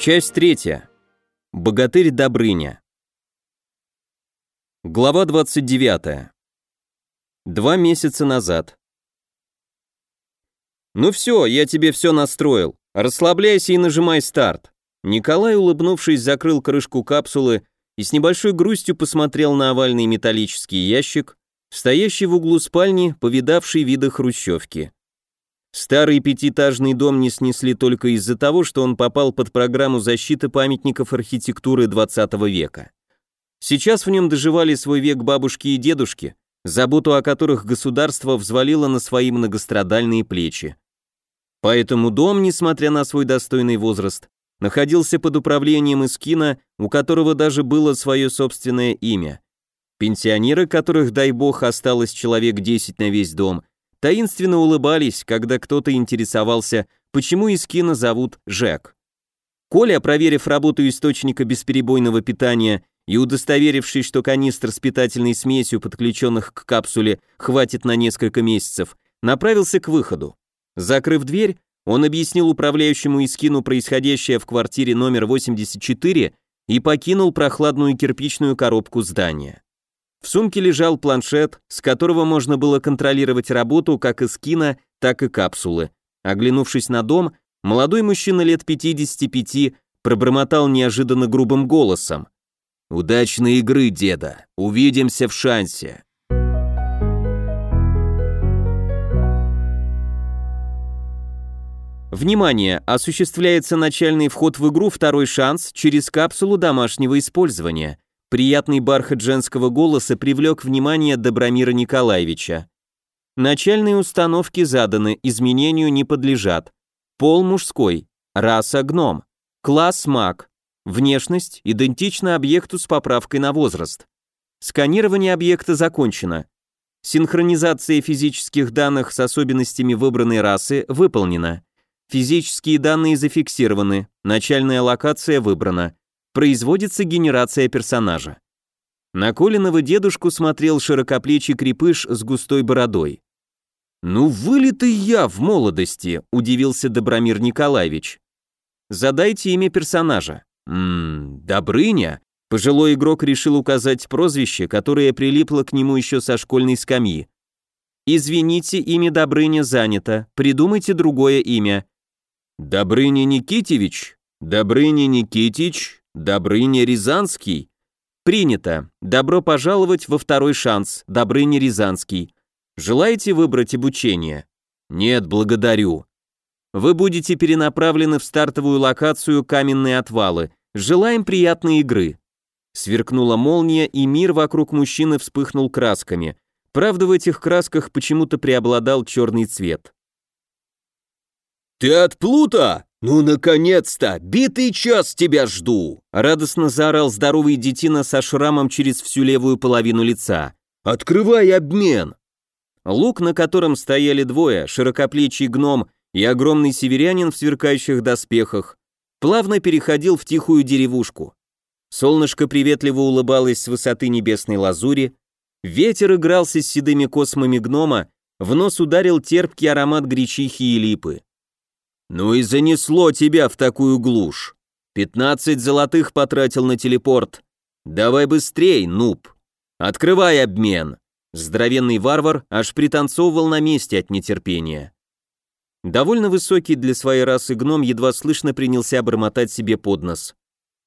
Часть третья. Богатырь Добрыня. Глава 29. Два месяца назад. «Ну все, я тебе все настроил. Расслабляйся и нажимай старт». Николай, улыбнувшись, закрыл крышку капсулы и с небольшой грустью посмотрел на овальный металлический ящик, стоящий в углу спальни, повидавший виды хрущевки. Старый пятиэтажный дом не снесли только из-за того, что он попал под программу защиты памятников архитектуры 20 века. Сейчас в нем доживали свой век бабушки и дедушки, заботу о которых государство взвалило на свои многострадальные плечи. Поэтому дом, несмотря на свой достойный возраст, находился под управлением Искина, у которого даже было свое собственное имя. Пенсионеры, которых, дай бог, осталось человек 10 на весь дом – таинственно улыбались, когда кто-то интересовался, почему Искина зовут Жек. Коля, проверив работу источника бесперебойного питания и удостоверившись, что канистр с питательной смесью, подключенных к капсуле, хватит на несколько месяцев, направился к выходу. Закрыв дверь, он объяснил управляющему Искину происходящее в квартире номер 84 и покинул прохладную кирпичную коробку здания. В сумке лежал планшет, с которого можно было контролировать работу как из кино, так и капсулы. Оглянувшись на дом, молодой мужчина лет 55 пробормотал неожиданно грубым голосом. «Удачной игры, деда! Увидимся в шансе!» Внимание! Осуществляется начальный вход в игру «Второй шанс» через капсулу домашнего использования – Приятный бархат женского голоса привлек внимание Добромира Николаевича. Начальные установки заданы, изменению не подлежат. Пол мужской, раса гном, класс маг, внешность идентична объекту с поправкой на возраст. Сканирование объекта закончено. Синхронизация физических данных с особенностями выбранной расы выполнена. Физические данные зафиксированы, начальная локация выбрана производится генерация персонажа. На Колиного дедушку смотрел широкоплечий крепыш с густой бородой. «Ну, вылитый я в молодости», — удивился Добромир Николаевич. «Задайте имя персонажа». «Ммм, Добрыня?» Пожилой игрок решил указать прозвище, которое прилипло к нему еще со школьной скамьи. «Извините, имя Добрыня занято. Придумайте другое имя». «Добрыня Никитевич? Добрыня Никитич? Добрыня Рязанский. Принято. Добро пожаловать во второй шанс. Добрыня Рязанский. Желаете выбрать обучение? Нет, благодарю. Вы будете перенаправлены в стартовую локацию Каменные отвалы. Желаем приятной игры. Сверкнула молния, и мир вокруг мужчины вспыхнул красками. Правда, в этих красках почему-то преобладал черный цвет. «Ты от Плута?» «Ну, наконец-то! Битый час тебя жду!» Радостно заорал здоровый детина со шрамом через всю левую половину лица. «Открывай обмен!» Лук, на котором стояли двое, широкоплечий гном и огромный северянин в сверкающих доспехах, плавно переходил в тихую деревушку. Солнышко приветливо улыбалось с высоты небесной лазури, ветер игрался с седыми космами гнома, в нос ударил терпкий аромат гречихи и липы. «Ну и занесло тебя в такую глушь. Пятнадцать золотых потратил на телепорт. Давай быстрей, нуб. Открывай обмен». Здоровенный варвар аж пританцовывал на месте от нетерпения. Довольно высокий для своей расы гном едва слышно принялся бормотать себе под нос.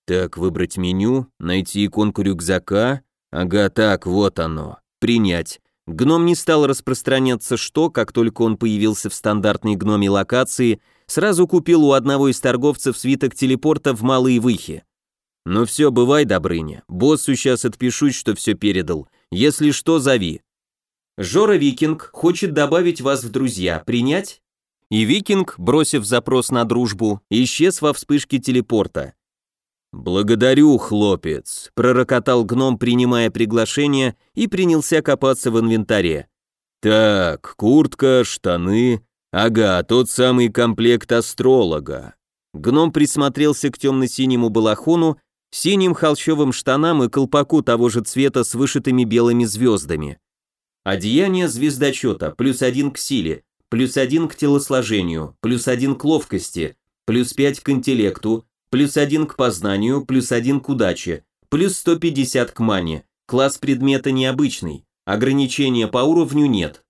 «Так, выбрать меню, найти иконку рюкзака. Ага, так, вот оно. Принять». Гном не стал распространяться, что, как только он появился в стандартной гноме локации, Сразу купил у одного из торговцев свиток телепорта в Малые Выхи. Ну все, бывай, Добрыня, боссу сейчас отпишусь, что все передал. Если что, зови. Жора Викинг хочет добавить вас в друзья, принять? И Викинг, бросив запрос на дружбу, исчез во вспышке телепорта. «Благодарю, хлопец», — пророкотал гном, принимая приглашение, и принялся копаться в инвентаре. «Так, куртка, штаны, Ага, тот самый комплект астролога. Гном присмотрелся к темно-синему балахону, синим холщовым штанам и колпаку того же цвета с вышитыми белыми звездами. Одеяние звездочета, плюс один к силе, плюс один к телосложению, плюс один к ловкости, плюс пять к интеллекту, плюс 1 к познанию, плюс 1 к удаче, плюс 150 к мане, класс предмета необычный, ограничения по уровню нет.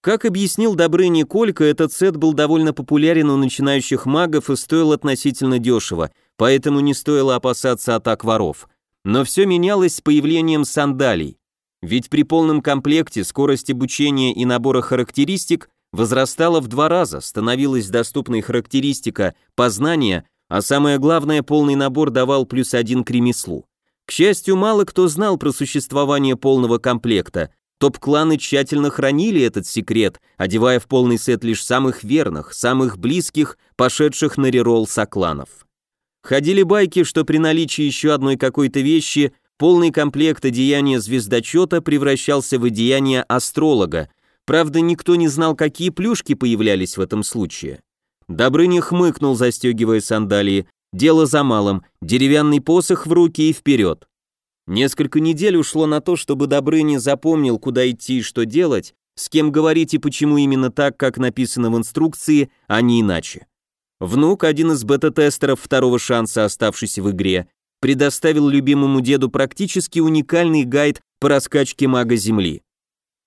Как объяснил Добрыни Колька, этот сет был довольно популярен у начинающих магов и стоил относительно дешево, поэтому не стоило опасаться атак воров. Но все менялось с появлением сандалий. Ведь при полном комплекте скорость обучения и набора характеристик возрастала в два раза, становилась доступной характеристика познания, а самое главное, полный набор давал плюс один к ремеслу. К счастью, мало кто знал про существование полного комплекта, Топ-кланы тщательно хранили этот секрет, одевая в полный сет лишь самых верных, самых близких, пошедших на реролл сокланов. Ходили байки, что при наличии еще одной какой-то вещи полный комплект одеяния звездочета превращался в одеяние астролога, правда никто не знал, какие плюшки появлялись в этом случае. Добрыня хмыкнул, застегивая сандалии, дело за малым, деревянный посох в руки и вперед. Несколько недель ушло на то, чтобы Добрыня запомнил, куда идти и что делать, с кем говорить и почему именно так, как написано в инструкции, а не иначе. Внук, один из бета-тестеров второго шанса, оставшийся в игре, предоставил любимому деду практически уникальный гайд по раскачке мага Земли.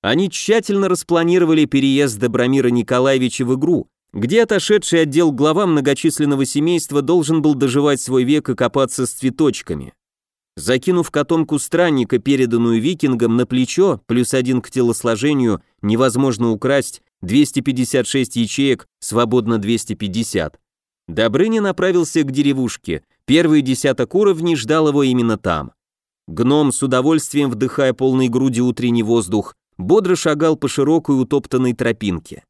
Они тщательно распланировали переезд Добромира Николаевича в игру, где отошедший отдел глава многочисленного семейства должен был доживать свой век и копаться с цветочками. Закинув котомку странника, переданную викингам, на плечо, плюс один к телосложению, невозможно украсть, 256 ячеек, свободно 250. Добрыня направился к деревушке, первый десяток уровней ждал его именно там. Гном, с удовольствием вдыхая полной груди утренний воздух, бодро шагал по широкой утоптанной тропинке.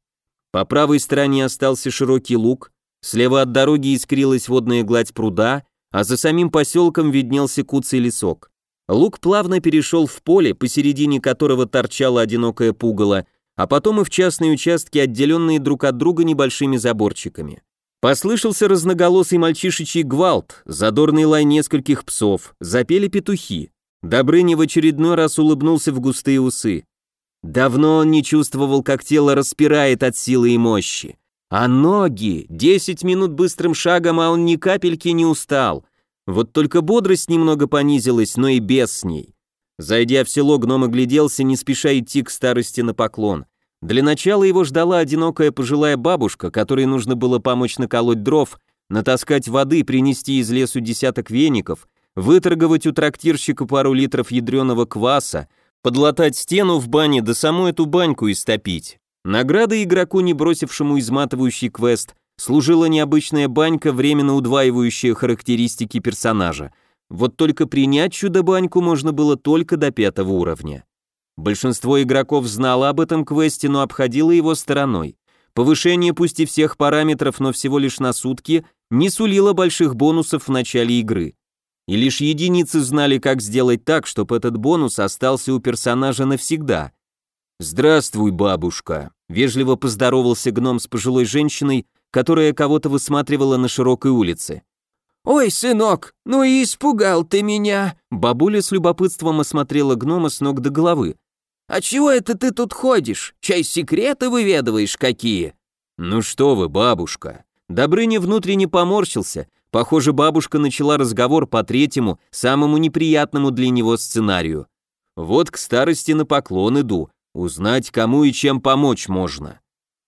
По правой стороне остался широкий луг, слева от дороги искрилась водная гладь пруда, а за самим поселком виднелся куцый лесок. Лук плавно перешел в поле, посередине которого торчало одинокое пугало, а потом и в частные участки, отделенные друг от друга небольшими заборчиками. Послышался разноголосый мальчишечий гвалт, задорный лай нескольких псов, запели петухи. Добрыня в очередной раз улыбнулся в густые усы. Давно он не чувствовал, как тело распирает от силы и мощи. А ноги, десять минут быстрым шагом, а он ни капельки не устал. Вот только бодрость немного понизилась, но и без с ней. Зайдя в село, гном огляделся, не спеша идти к старости на поклон. Для начала его ждала одинокая пожилая бабушка, которой нужно было помочь наколоть дров, натаскать воды, принести из лесу десяток веников, выторговать у трактирщика пару литров ядреного кваса, подлатать стену в бане, да саму эту баньку истопить. Награда игроку, не бросившему изматывающий квест, служила необычная банька, временно удваивающая характеристики персонажа. Вот только принять чудо-баньку можно было только до пятого уровня. Большинство игроков знало об этом квесте, но обходило его стороной. Повышение пусть и всех параметров, но всего лишь на сутки, не сулило больших бонусов в начале игры. И лишь единицы знали, как сделать так, чтобы этот бонус остался у персонажа навсегда. «Здравствуй, бабушка», — вежливо поздоровался гном с пожилой женщиной, которая кого-то высматривала на широкой улице. «Ой, сынок, ну и испугал ты меня!» Бабуля с любопытством осмотрела гнома с ног до головы. «А чего это ты тут ходишь? Чай секреты выведываешь какие?» «Ну что вы, бабушка!» Добрыня внутренне поморщился. Похоже, бабушка начала разговор по третьему, самому неприятному для него сценарию. «Вот к старости на поклон иду, Узнать, кому и чем помочь можно.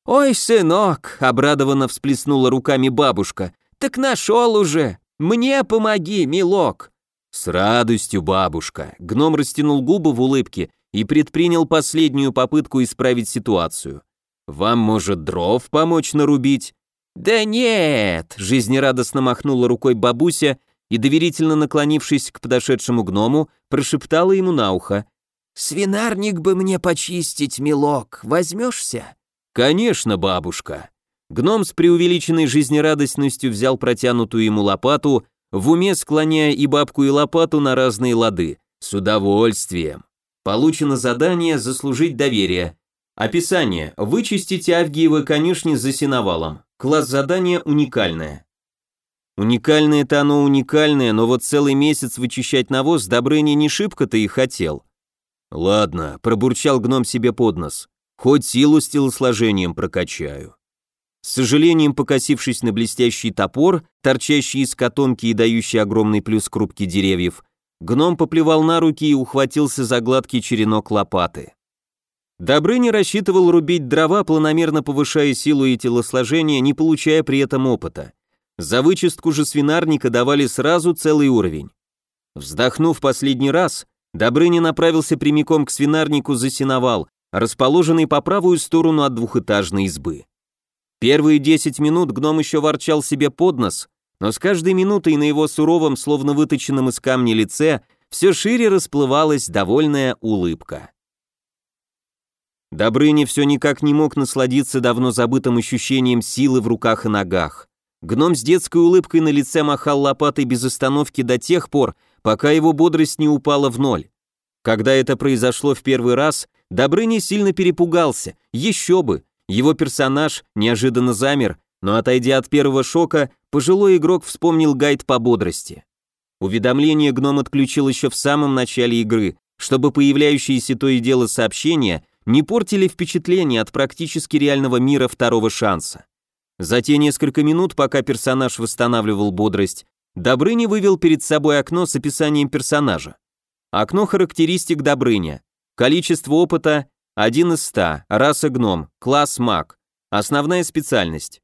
«Ой, сынок!» — обрадованно всплеснула руками бабушка. «Так нашел уже! Мне помоги, милок!» «С радостью, бабушка!» Гном растянул губы в улыбке и предпринял последнюю попытку исправить ситуацию. «Вам, может, дров помочь нарубить?» «Да нет!» — жизнерадостно махнула рукой бабуся и, доверительно наклонившись к подошедшему гному, прошептала ему на ухо. «Свинарник бы мне почистить, милок, возьмешься?» «Конечно, бабушка». Гном с преувеличенной жизнерадостностью взял протянутую ему лопату, в уме склоняя и бабку, и лопату на разные лады. С удовольствием. Получено задание «Заслужить доверие». Описание. Вычистите Авгиевы конюшни за сеновалом. Класс задания уникальное. Уникальное-то оно уникальное, но вот целый месяц вычищать навоз Добрыня не шибко-то и хотел. «Ладно», — пробурчал гном себе под нос, «хоть силу с телосложением прокачаю». С сожалением покосившись на блестящий топор, торчащий из котомки и дающий огромный плюс к рубке деревьев, гном поплевал на руки и ухватился за гладкий черенок лопаты. Добрыня рассчитывал рубить дрова, планомерно повышая силу и телосложение, не получая при этом опыта. За вычистку же свинарника давали сразу целый уровень. Вздохнув последний раз, Добрыня направился прямиком к свинарнику за сеновал, расположенный по правую сторону от двухэтажной избы. Первые десять минут гном еще ворчал себе под нос, но с каждой минутой на его суровом, словно выточенном из камня лице, все шире расплывалась довольная улыбка. Добрыня все никак не мог насладиться давно забытым ощущением силы в руках и ногах. Гном с детской улыбкой на лице махал лопатой без остановки до тех пор, пока его бодрость не упала в ноль. Когда это произошло в первый раз, Добрыня сильно перепугался, еще бы, его персонаж неожиданно замер, но отойдя от первого шока, пожилой игрок вспомнил гайд по бодрости. Уведомление гном отключил еще в самом начале игры, чтобы появляющиеся то и дело сообщения не портили впечатление от практически реального мира второго шанса. За те несколько минут, пока персонаж восстанавливал бодрость, Добрыня вывел перед собой окно с описанием персонажа. Окно характеристик Добрыня. Количество опыта 1 из 100, раса гном, класс маг, основная специальность.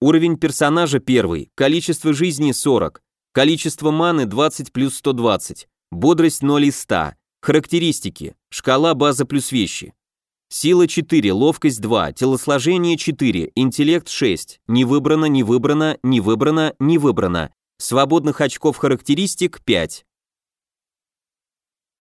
Уровень персонажа 1, количество жизни 40, количество маны 20 плюс 120, бодрость 0 из 100, характеристики, шкала база плюс вещи. Сила 4, ловкость 2, телосложение 4, интеллект 6, не выбрано, не выбрано, не выбрано, не выбрано. Свободных очков характеристик 5.